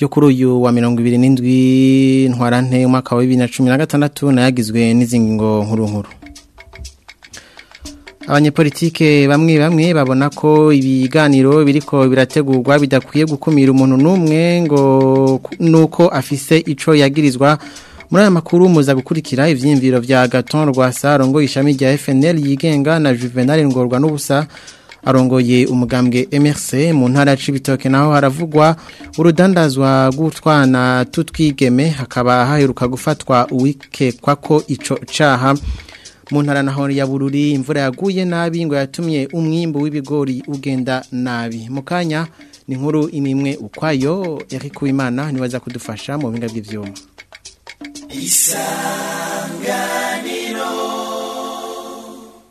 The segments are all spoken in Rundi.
yokuru kuri uyu wa mirongo ibiri n'indwi ntwarante w’ibi wa bibiri na cumi na gatandatu nayagizwe n'izindi ngo nkurunkuru abanyepolitike bamwe bamwe babona ko ibiganiro biriko birategurwa bidakwiye gukumira umuntu n'umwe ngo nuko afise ico yagirizwa muri aya makuru muza gukurikira ivyiyumviro vya Gaton rwa ngo ishami rya FNL yigenga na Juvenal Ngorwa n'ubusa arongoye umugambwe MRC mu ntara ya Cibitoke urudanda zwa urudandazwa gutwana tutwigeme hakaba haheruka gufatwa uwikekwa ko ico caha mu ntara naho ya bururi imvura yaguye nabi ngo yatumye umwimbo w'ibigori ugenda nabi mukanya ni nkuru imimwe ukwayo Eric Uwimana niwaza kudufasha mu binga by'ivyuma isanganiro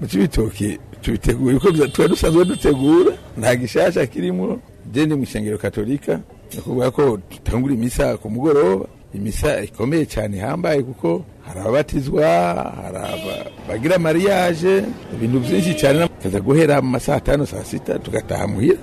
mu kibitoki tubiteguye kuko dusanzwe dutegura nta gishasha kirimo deni mu isengero katolika ni ko dutangura imisa ku mugoroba imisa ikomeye cyane ihambaye kuko hari ababatizwa hari abagira mariage ibintu byinshi cyane tukaza guhera mu ma saa tanu saa sita tugataha muhira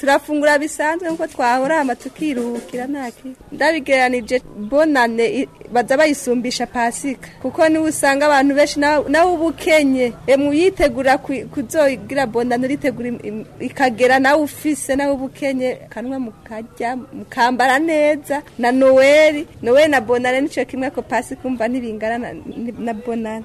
turafungura bisanzwe nk'uko twahorama tukirukira ntaki ndabigereranije bonane baza bayisumbisha pasika kuko niwe usanga abantu benshi nawe ubukenye emu yitegura kuzogira bonane uritegura ikagera nawe ufise nawe ubukenye kanwa mukajya mukambara neza na noweli noweli na bonane nicyo kimwe ko pasika umva ntibingana na bonane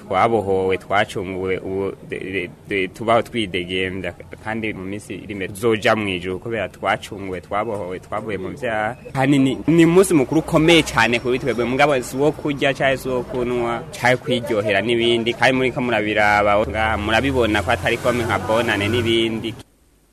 twabohowe twacunguwe tubaho twidegemvya kandi mu minsi iri imbere tuzoja mu ijuru kubera twacunguwe twabohowe twavuye mu byaha hanini ni umunsi mukuru ukomeye cyane kuri twebwe mugabo si uwo kurya cyangwa si uwo kunywa cyangwa kwiryohera n'ibindi kandi muri ko murabiraba murabibona ko atari kome nka bonane n'ibindi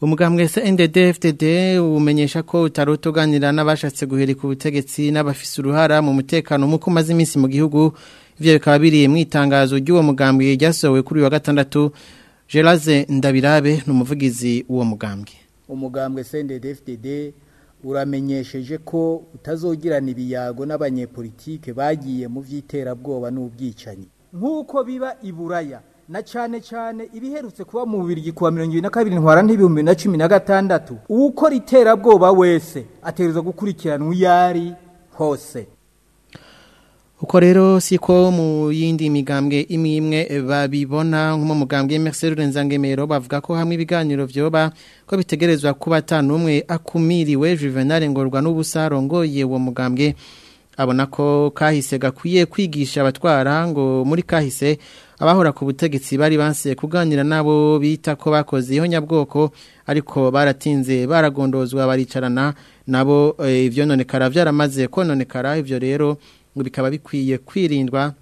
umugambwese ndedef dede umenyesha ko utari utuganira n'abashatse guhirika butegetsi n’abafisi uruhara mu mutekano muko umaze iminsi mu gihugu ibyo bikaba biri mu itangazo ry'uwo mugambwe ryasohowe kuri uyu wa gatandatu Gelaze ndabirabe ni umuvugizi w'uwo mugambwe umugambwe ndedef dede uramenyesheje ko utazogirana ibiyago n'abanyepolitike bagiye mu by'iterabwoba n'ubwicanyi nk'uko biba i buraya na cyane cyane ibiherutse kuba mu bubirigi kuwa mirongo irindwi na kabiri ntwara n'ibihumbi na cumi na gatandatu uwukora iterabwoba wese ategereza gukurikiranwa iyo ari hose uko rero siko mu yindi migambwe imwe imwe babibona nko mu mugambwe Nzangemero bavuga ko hamwe ibiganiro vyoba ko bitegerezwa kuba tanumwe akumiriwe Juvenal ngorwa n'ubusarongoye uwo mugambwe abona ko kahise gakwiye kwigisha abatwara ngo muri kahise abahora ku butegetsi bari bansiye kuganira n'abo bita ko bakoze iyo nyabwoko ariko baratinze baragondozwa baricarana nabo eh, ibyo nonekara byaramaze kononekara ibyo rero ngo bikaba bikwiye kwirindwa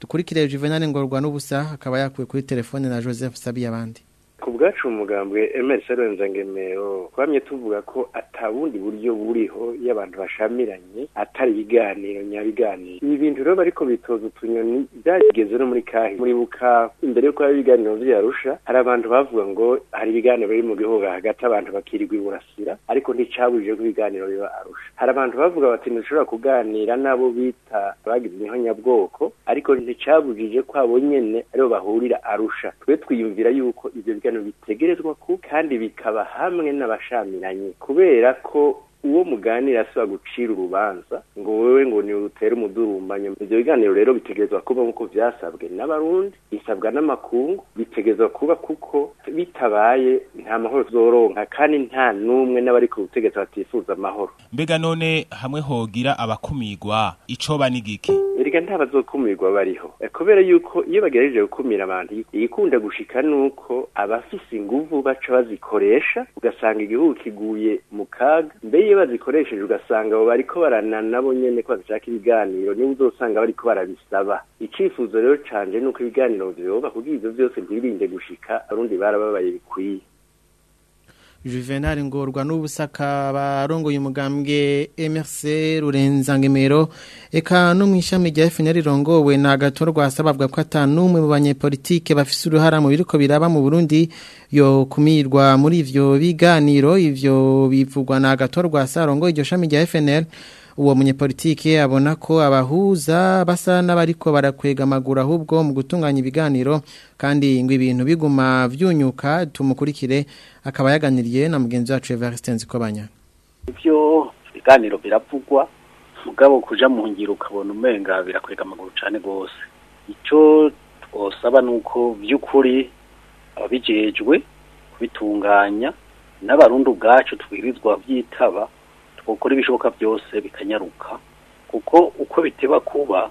dukurikire juvenal ngorwa n'ubusa akaba yakuye kuri telefone na joseph sabi abandi ku bwacu umugambwe emeri serenze ngemeyo twamye tuvuga ko atabundi buryo buriho y'abantu bashamiranye atari ibiganiro nyabiganiro ibi bintu rero bariko bitoza utunyoni byageze no muri kahi muri buka imbere yuko hari ibiganiro vyarusha hari abantu bavuga ngo hari ibiganiro biri mu gihuga hagati abantu bakirigwa iburasira ariko nticabujije ko ibiganiro biba arusha hari abantu bavuga bati ntushobora kuganira n'abo bita bagize intonyabwoko ariko nticabujije ko abo nyene aribo bahurira arusha twe twiyumvira yuko ivyo biganiro ibiganiro bitegerezwa ku kandi bikaba hamwe n'abashyamiranye kubera ko uwo muganira asaba gucira urubanza ngo wewe ngo ni urutere umudurumbanye ivyo biganiro rero bitegerezwa kuba nk'uko byasabwe n'abarundi bisabwa n'amakungu bitegerezwa kuba kuko bitabaye nta mahoro tuzoronka kandi nta n'umwe n'abari ku butegetsi batifuza amahoro mbega none hamwe hogira abakumirwa ico banigiki erega nta bazokumirwa bariho eh, kubera yuko iyo bagerageje gukumira abantu igikunda gushika nuko abafise inguvu baca bazikoresha ugasanga igihugu kiguye mu kaga mbeye iyo bazikoresheje ugasanga abo bariko baranana nabo nyene ko bashaka ibiganiro nibo uzosanga bariko barabisaba icifuzo rero canje nuko ibiganiro vyoba kugira ivyo vyose ntibirinde gushika arundi barababaye bikwiye juvenal ngorwa n'ubusaka barongoye umugambwe MRC Rurenzagemero eka no mu ishami rya FNL rirongowe na gatorwa asababwa ko atanumwe mu banyepolitike bafise uruhara mu biriko biraba mu Burundi yo kumirwa muri ivyo biganiro ivyo bivugwa na gatorwa sarongo iryo shami rya FNL uwo munyepolitike abona ko abahuza basa n'abariko barakwega amaguru ahubwo mu gutunganya ibiganiro kandi ngo ibintu biguma vyunyuka tumukurikire akaba yaganiriye na mugenzi wacu Evariste Nzikobanya Ibyo biganiro biravugwa mugabo kuja mu ngiro ukabona umenga birakwega amaguru cyane gose icyo twosaba nuko byukuri ababijejwe kubitunganya n’abarundu gacu twirizwa byitaba twakora ibishoboka byose bikanyaruka kuko uko biteba kuba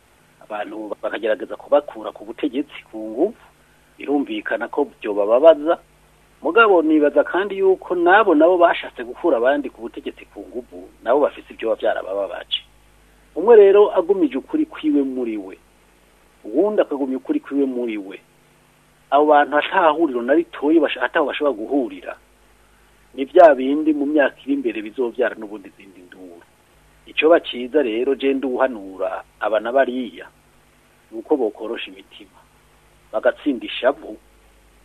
abantu bakagerageza kubakura ku butegetsi ku ngufu birumvikana ko byo bababaza mugabo nibaza kandi yuko nabo nabo bashatse gukura abandi ku butegetsi ku ngufu nabo bafite ibyo babyara babyarabababaje umwe rero agumije ukuri kwiwe muri we uwundi akagumya ukuri kwiwe muri we abo bantu atahahuriro na ritoya ataho bashobora guhurira ni bya bindi mu myaka iri imbere bizobyara n'ubundi zindi icyo bakiza rero genda uhanura abana bariya ni uko bokorosha imitima bagatsinda ishavu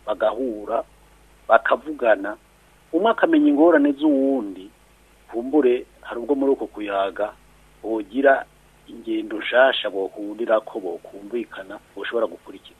bagahura bakavugana umwe akamenya ingorane z'uwundi kumbure hari ubwo muri uko kuyaga bogira ingendo nshyashya bohurira ko bokumvikana bushobora gukurikira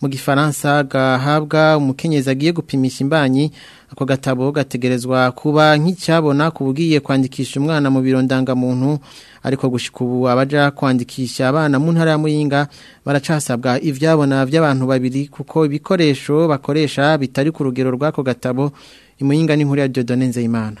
mu gifaransa gahabwa umukenyezi agiye gupimisha imbanyi ako gatabo gategerezwa kuba nk'icyabona kubugiye kwandikisha umwana mu biro ndangamuntu ariko gushika ubu abaja kwandikisha abana mu ntara ya muyinga baracasabwa ivyabona by'abantu babiri kuko ibikoresho bakoresha bitari ku rugero rw'ako gatabo imuyinga n'inkuru ya Dieudonne Nzeyimana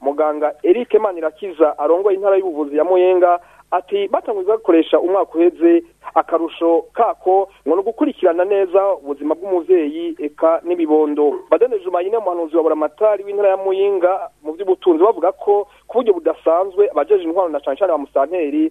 muganga eric manirakiza arongoye intara y'ubuvuzi ya muyenga ati batanguye gukoresha umwaka uheze akarusho kako ngo ni ugukurikirana neza ubuzima bw'umubyeyi eka n’imibondo. badane jumayine muhanuzi wa buramatari w'intara ya muyinga mu by'ubutunzi bavuga ko ku buryo budasanzwe abajeje intwaro na canshani ba musanteri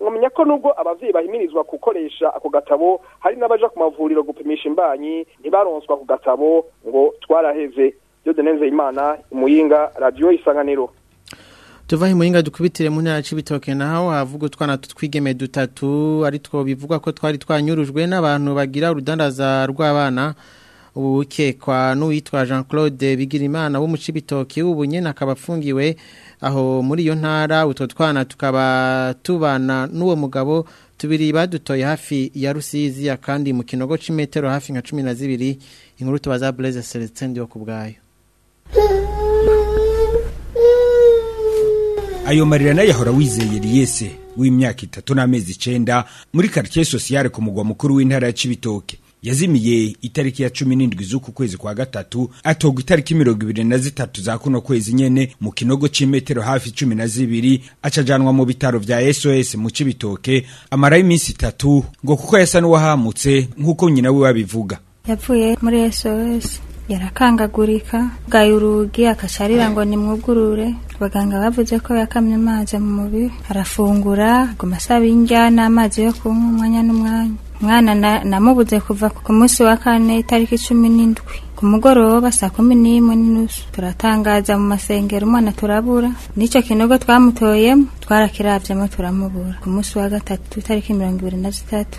mwamenya ko nubwo abavyeyi bahimirizwa gukoresha ako gatabo hari n'abaja ku mavuriro gupimisha imbanyi ntibaronswa ku gatabo ngo twaraheze Jode imana Imuyinga Radio Isanganiro tuva himuhinga dukubitire mu ntara c'ibitoke naho havuga utwana twigeme dutatu ari two bivugwa ko twari twanyurujwe n'abantu bagira urudandaza rw'abana ubu bukekwa n'uwitwa jean claude bigirimana wo mu cibitoki ubu nyine akaba aho muri iyo ntara utotwana tukaba tubana n'uwo mugabo tubiri badutoye hafi ya rusizi kandi mu kinogo cy'imetero hafi nka cumi na zibiri inkuru tubaza bureze selesitende yo ku ayo marira nayo yahora wizeyeri yese w'imyaka itatu n'amezi icenda muri quartier social ku mugwa mukuru w'intara ya Cibitoke yazimiye itariki ya cumi n'indwi z'uku kwezi kwa gatatu atogwa itariki mirongo ibiri na zitatu za kuno kwezi nyene mu kinogo c'imetero hafi cumi na zibiri acajanwa mu bitaro vya SOS mu cibitoke amarayo iminsi itatu ngo kuko yasa n'uwahamutse nk'uko nyina we’ wabivuga yapfuye muri SOS yarakangagurika bwaye urugi akasharira ngo nimwugurure abaganga bavuze ko yakamye amazi mu mubiri arafungura aguma asaba indya n'amazi yo kunywa umwanya n'umwanya umwana namubuze kuva ku munsi wa kane itariki cumi n'indwi ku mugoroba saa kumi n'imwe n'inusu turatangaza mu masengero umwana turabura n'icyo kinogo twamutoyemo twarakirabyemo turamubura ku munsi wa gatatu itariki mirongo ibiri na zitatu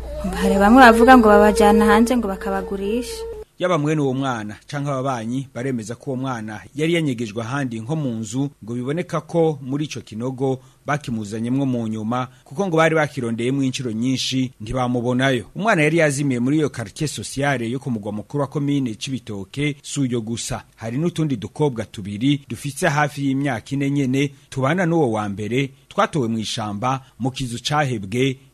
hari bamwe bavuga ngo babajyana hanze ngo bakabagurisha yaba mwene uwo mwana canke ababanyi baremeza ko uwo mwana yari yanyegejwe ahandi nko mu nzu ngo biboneka ko muri ico kinogo bakimuzanyemwo mu nyuma kuko ngo bari bakirondeyemwo inshuro nyinshi ntibamubonayo umwana yari yazimiye muri iyo quartier sociale yo ku mugwa mukuru wa komine Cibitoke suyo gusa hari n'utundi dukobwa tubiri dufitse hafi y'imyaka ine nyene tubana n'uwo wa mbere twatowe mu ishamba mu kizu cahebwe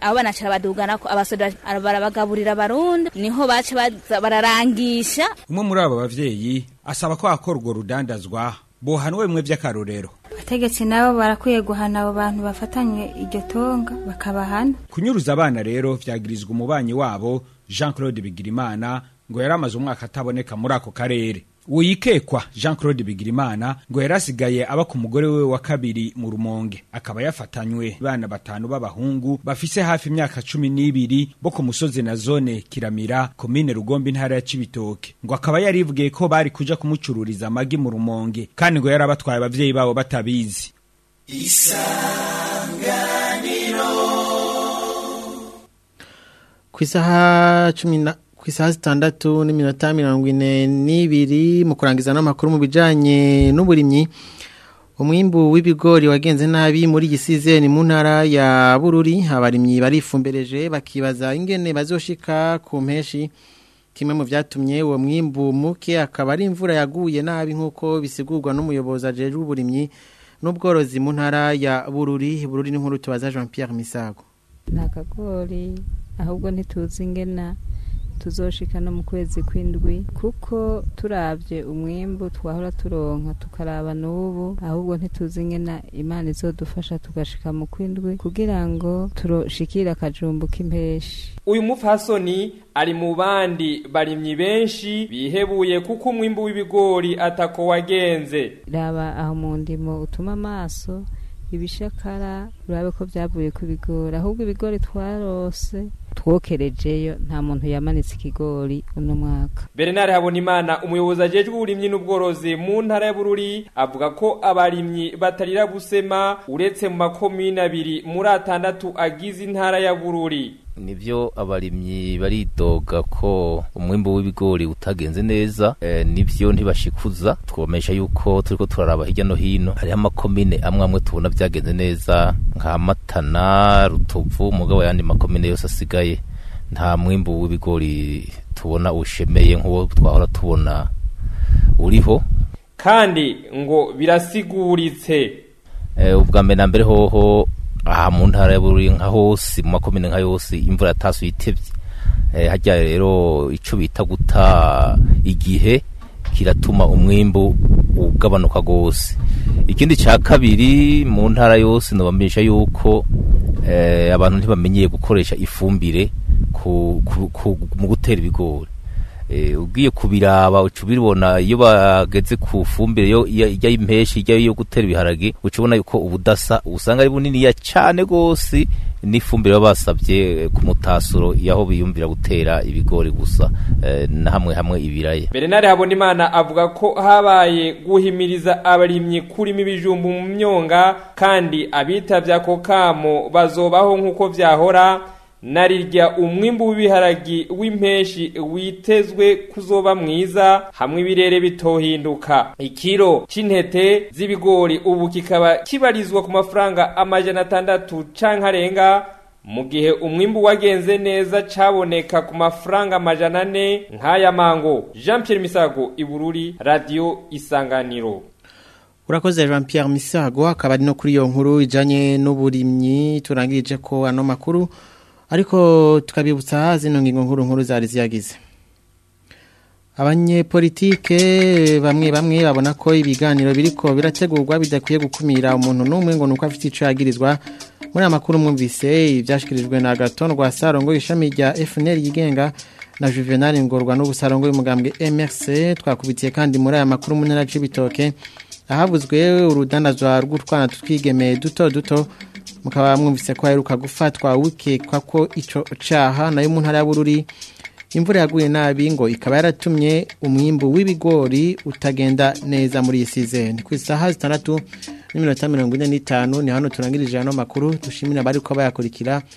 abo bana badugana ko abasoda barabagaburira barunda niho baca bararangisha umwe muri aba bavyeyi asaba ko hakorwa urudandazwa bohanwe bimwe by'akarorero abategetsi nabo barakwiye guhana abo bantu bafatanywe iryo tonga bakabahana kunyuruza abana rero vyagirizwa umubanyi wabo Jean Claude Bigirimana ngo yari amaze umwaka ataboneka muri ako karere wikekwa jean claude bigirimana ngo yari asigaye aba ku mugore we wa kabiri mu rumonge akaba yafatanywe bana batanu b'abahungu bafise hafi imyaka cumi n'ibiri bo ku musozi na zone kiramira komine rugombe intara ya cibitoke ngo akaba yarivugiye ko bari kuja kumucururiza amagi mu rumonge kandi ngo yari abatwaye abavyeyi babo batabizi isanganiro ku cumi na ku isaha zitandatu n'iminota mirongo ine n'ibiri mu kurangiza n'amakuru mu bijyanye n'uburimyi umwimbu w'ibigori wagenze nabi muri gisize ni mu ya bururi abarimyi barifumbereje bakibaza ingene bazoshika ku mpeshi kimwe mu byatumye uwo mwimbu muke akaba ari imvura yaguye nabi nk'uko bisigurwa n'umuyobozi ajejwe uburimyi n'ubworozi mu ntara ya bururi bururi n'inkuru tubaza jean Pierre misago ni ahubwo ntituzi ingena tuzoshika no mu kwezi kw'indwi kuko turabye umwimbu twahora turonka tukaraba n'ubu ahubwo ntituzi nyina imana izodufasha tugashika mu kw'indwi kugira ngo turoshikire akajumbu k'impeshi uyu mupfasoni ari mu bandi barimyi benshi bihebuye kuko umwimbu w'ibigori atako wagenze raba aho mu ndimo utuma amaso ibishakara urabe ko byavuye ku bigori ahubwo ibigori twarose twokerejeyo nta muntu yamanitse ikigori uno mwaka bernard habonimana umuyobozi ajejwe uburimyi n'ubworozi mu ntara ya bururi avuga ko abarimyi batarira gusema uretse mu makomine abiri muri atandatu agize intara ya bururi nibyo abarimyi baridoga ko umwimbo w'ibigori utagenze neza e, eh, nibyo ntibashikuza twabamesha yuko turiko turaraba hirya no hino hariho amakomine amwe amwe tubona byagenze neza nka Matana Rutovu mugabo yandi makomine yose asigaye nta mwimbo w'ibigori tubona ushemeye nk'uwo twahora tubona uriho kandi ngo birasiguritse eh, ubwa mbere na mbere hoho aha mu ntara ya buri nka hose mu makomine nka yose imvura yatasuye itebye eh, hajya rero icyo bita guta igihe kiratuma umwimbu ugabanuka rwose ikindi cya kabiri mu ntara yose nubamenyesha yuko eh, abantu ntibamenyeye gukoresha ifumbire mu gutera ibigori Eh, ugiye kubiraba uca ubibona iyo bageze ku fumbire ijya y'impeshi ijya yo gutera ibiharage uca ubona yuko ubudasa usanga ari buniniya cyane rwose n'ifumbire baba basabye ku mutasuro y'aho biyumvira gutera ibigori gusa eh, na hamwe hamwe ibiraye Bernard Habonimana avuga ko habaye guhimiriza abarimyi kurima ibijumba mu myonga kandi abitabye ako kamo bazobaho nk'uko byahora narirya umwimbu w'ibiharagi w'impeshi witezwe kuzoba mwiza hamwe ibirere bitohinduka ikiro cyintete z'ibigori ubu kikaba kibarizwa ku mafaranga amajana atandatu canke arenga mu gihe umwimbu wagenze neza caboneka ku mafaranga amajana ane nk'aya mango jean pierre misago ibururi radio isanganiro urakoze jean pierre misago akaba ari no kuri iyo nkuru ijanye n'uburimyi turangirije ko ano makuru ariko tukabibutsa zino ngingo nkuru nkuru zari ziyagize abanyepolitike bamwe bamwe babona ko ibiganiro biriko birategurwa bidakwiye gukumira umuntu n'umwe ngo nuko afite ico yagirizwa muri amakuru mwumvise ivyashikirijwe na Agaton Rwasarongo ishami rya FNL yigenga na Juvenal Ngorwa n'ubusarongwe y'umugambwe MRC twakubitiye kandi muri aya makuru mu ntara ahavuzwe urudandazwa rw'utwana tutwigemeye duto duto mukaba mwumvise ko aheruka gufatwa wikekwa ko icyo cyaha nayo mu ntara y'abururi imvura yaguye nabi ngo ikaba yaratumye umwimbu w'ibigori utagenda neza muri iyi sizeni ku isaha zitandatu n'iminota mirongo ine n'itanu ni hano turangirije hano makuru dushimira abari kuba bayakurikira